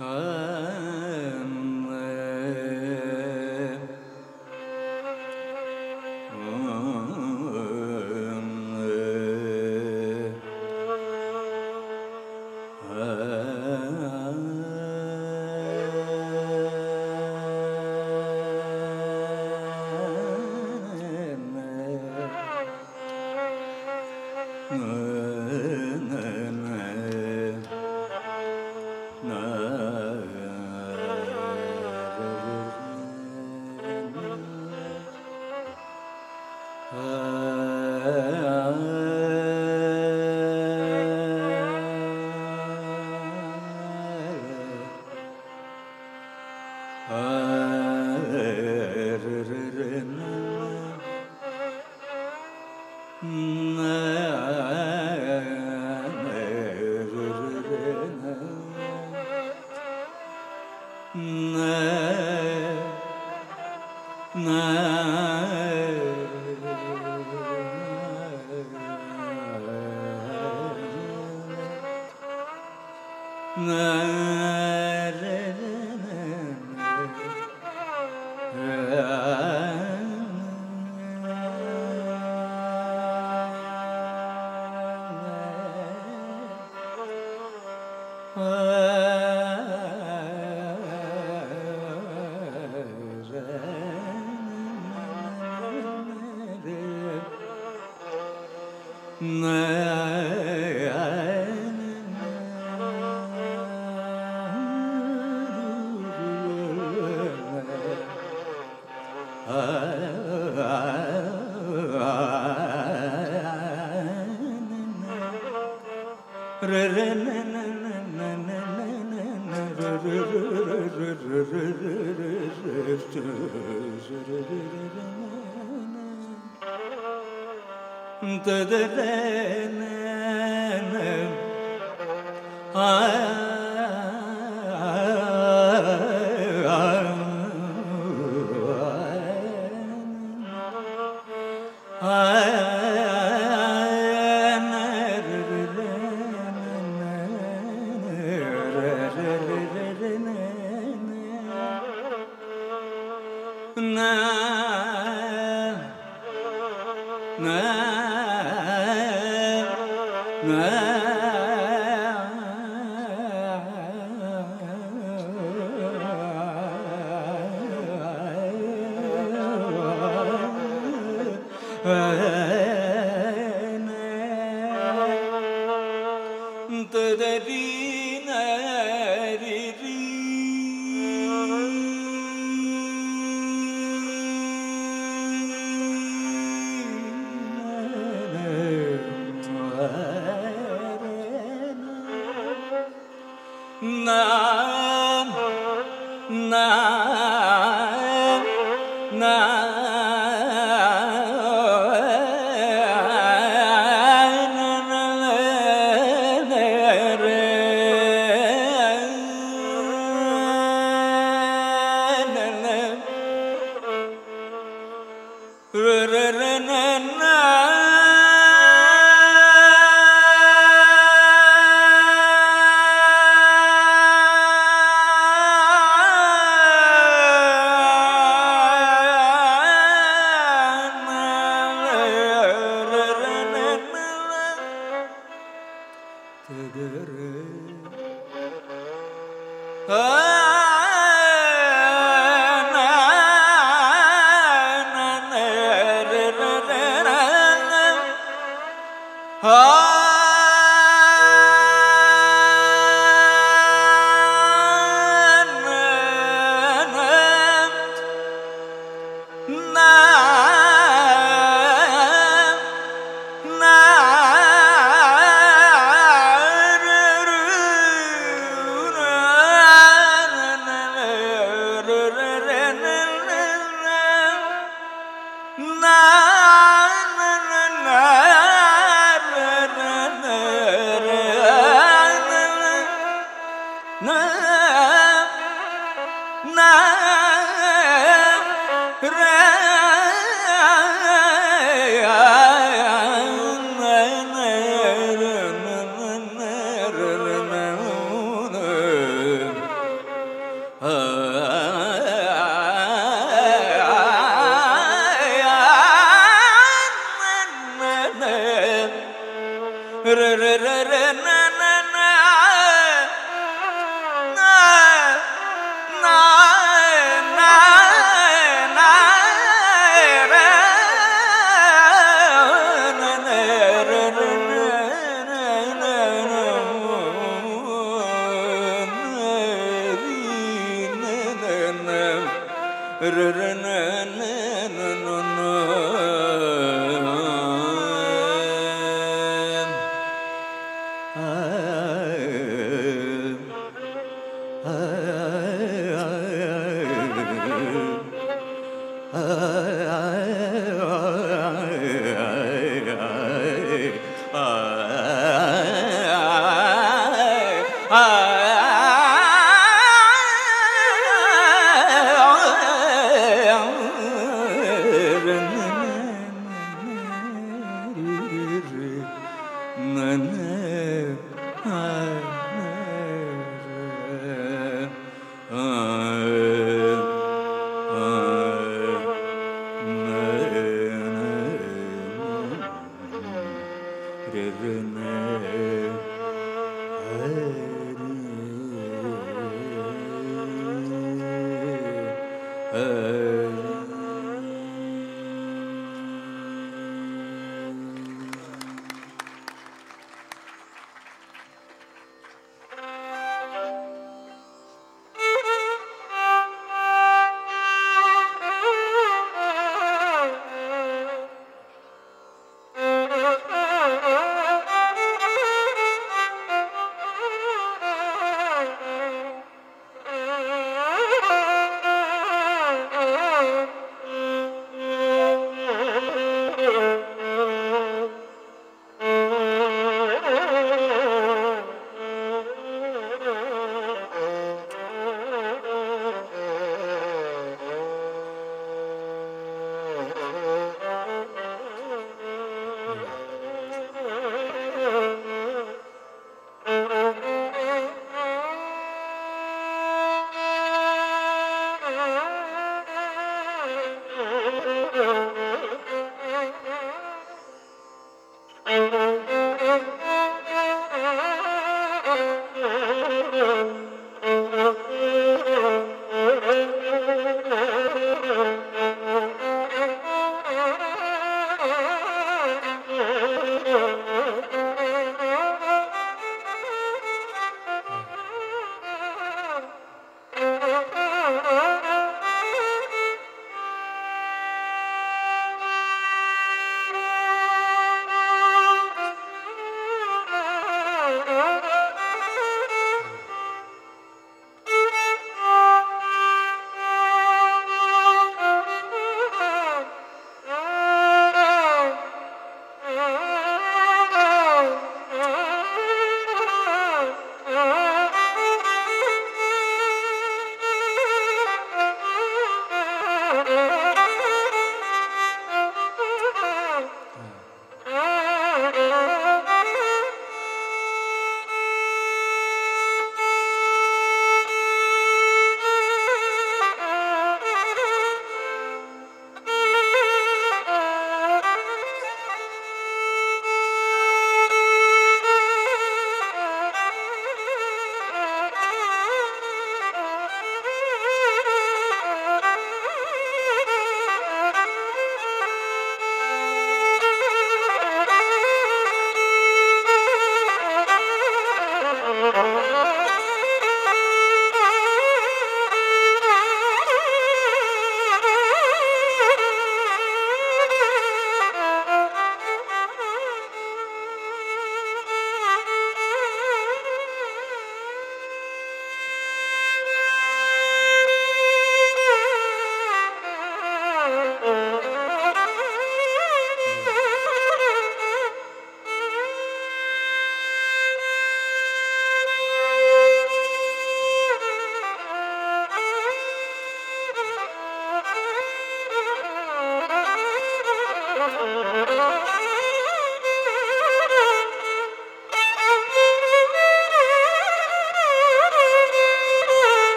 哎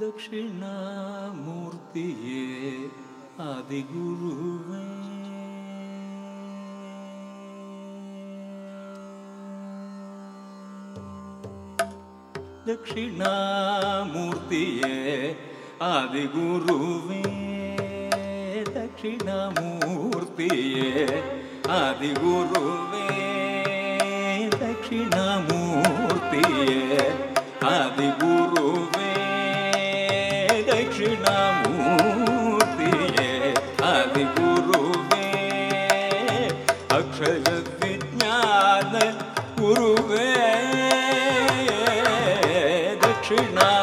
दक्षिणामूर्तिये आदिगुरुवे दक्षिणामूर्तिये दक्षिणा मूर्ति आदिगुरुवे आदि आदिगुरु Krishna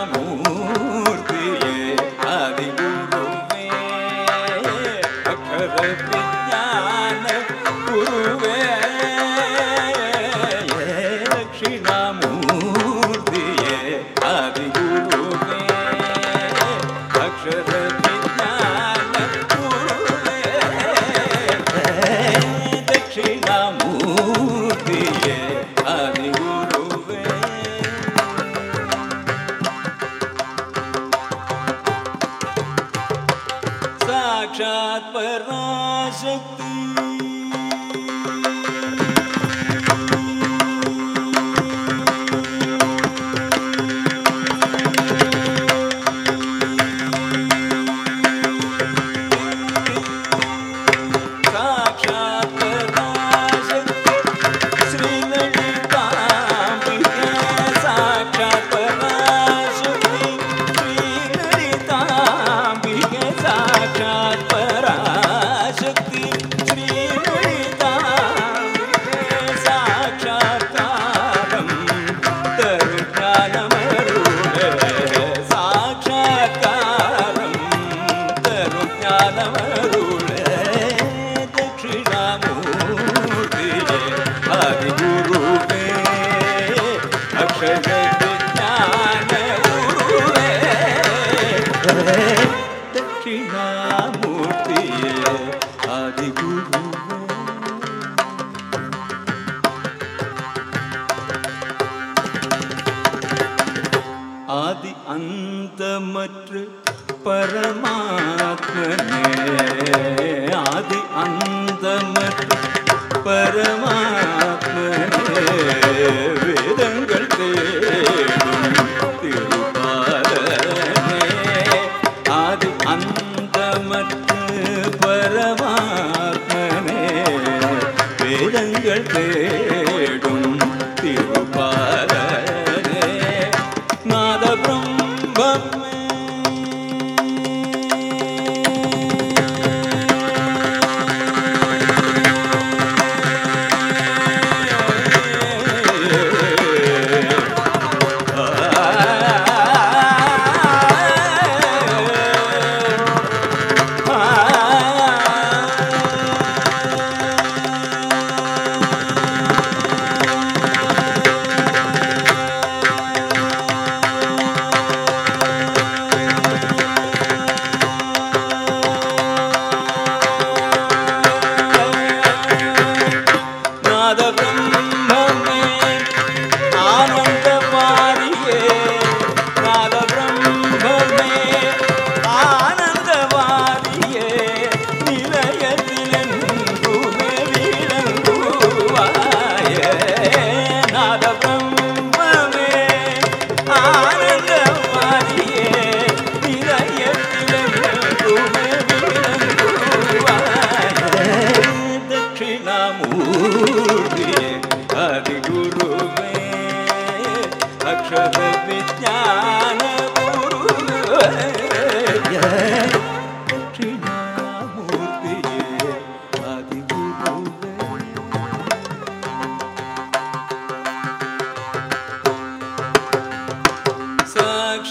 ಗುರು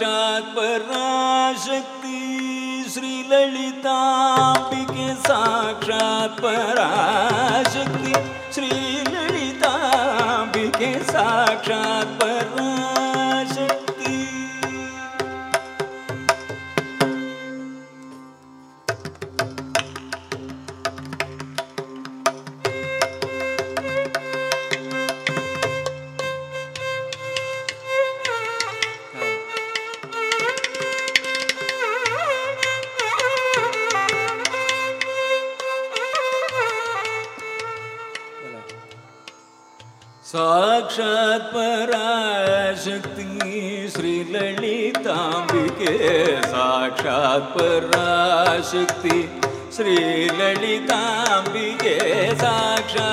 साक्षात् पराशक्ति श्री साक्षात् पराशक्ति श्री साक्षात् परा पराशक्ति श्रीललिताम्बिके साक्षात्।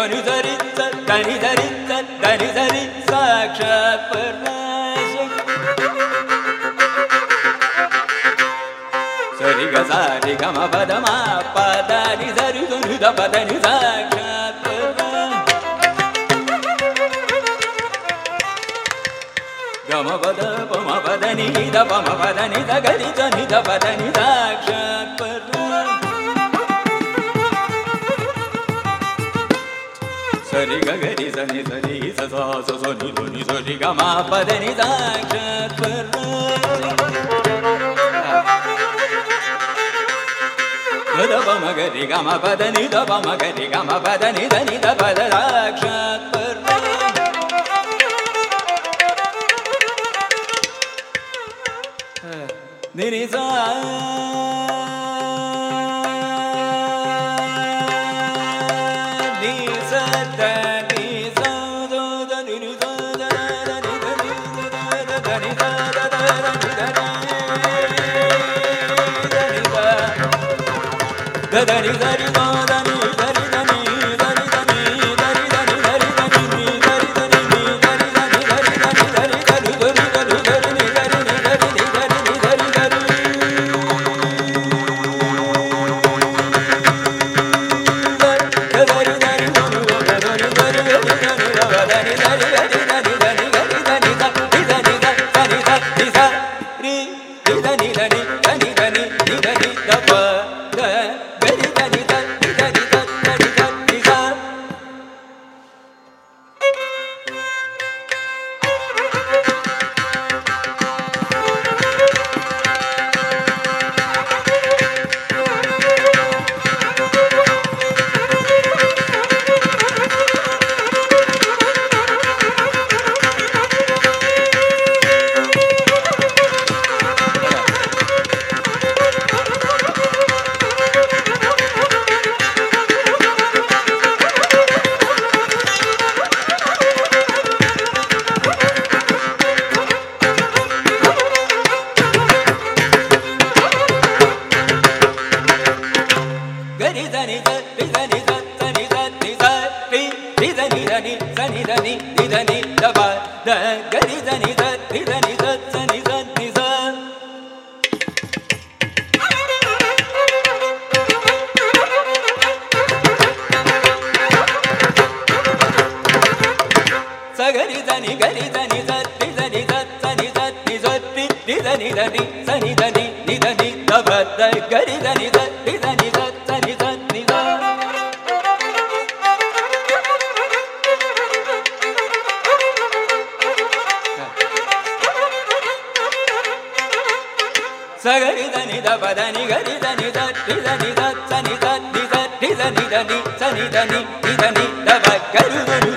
ధనుధరిత ధనిధరిత ధనిధరి సాక్షాత్ పరమేశ్వర సరిగ సారి గమ పదమా పదని సరి ధనుధ పదని సాక్షాత్ గమ పద పమ పదని ద పమ పదని ద గది ధని ద పదని సాక్షాత్ పర sari ga ga ri sa ni sa ri sa sa sa sa ni do ni sa ri ga ma pa de ni da cha pa Bharat சனித சனித நித நித நித நி சனித நி நித நி தவ கருதனி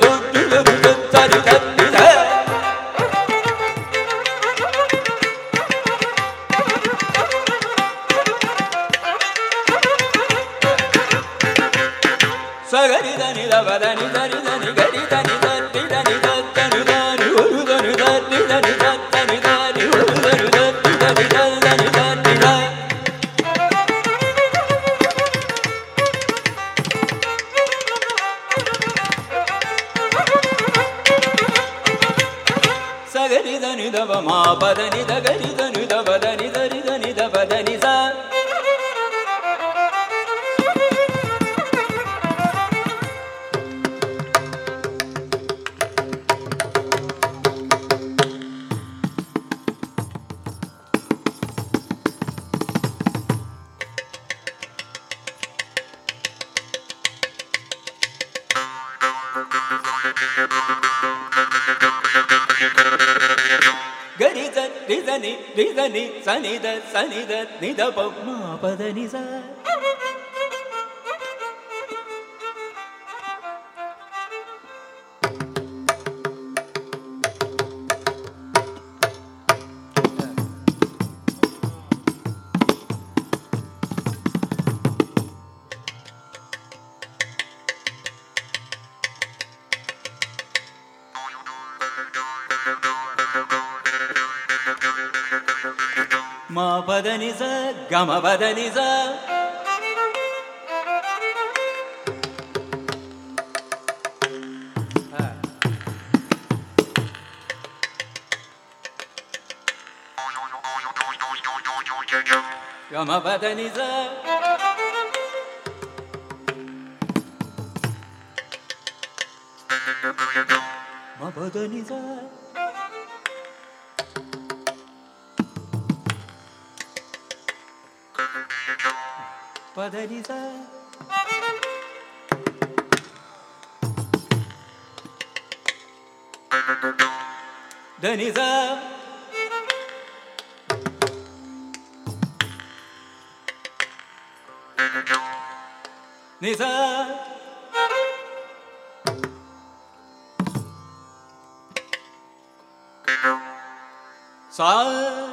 Gama Badaniza. Gama Ma Badaniza. Ma Badaniza. Padariza. Daniza. Niza. Sal.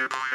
Yeah.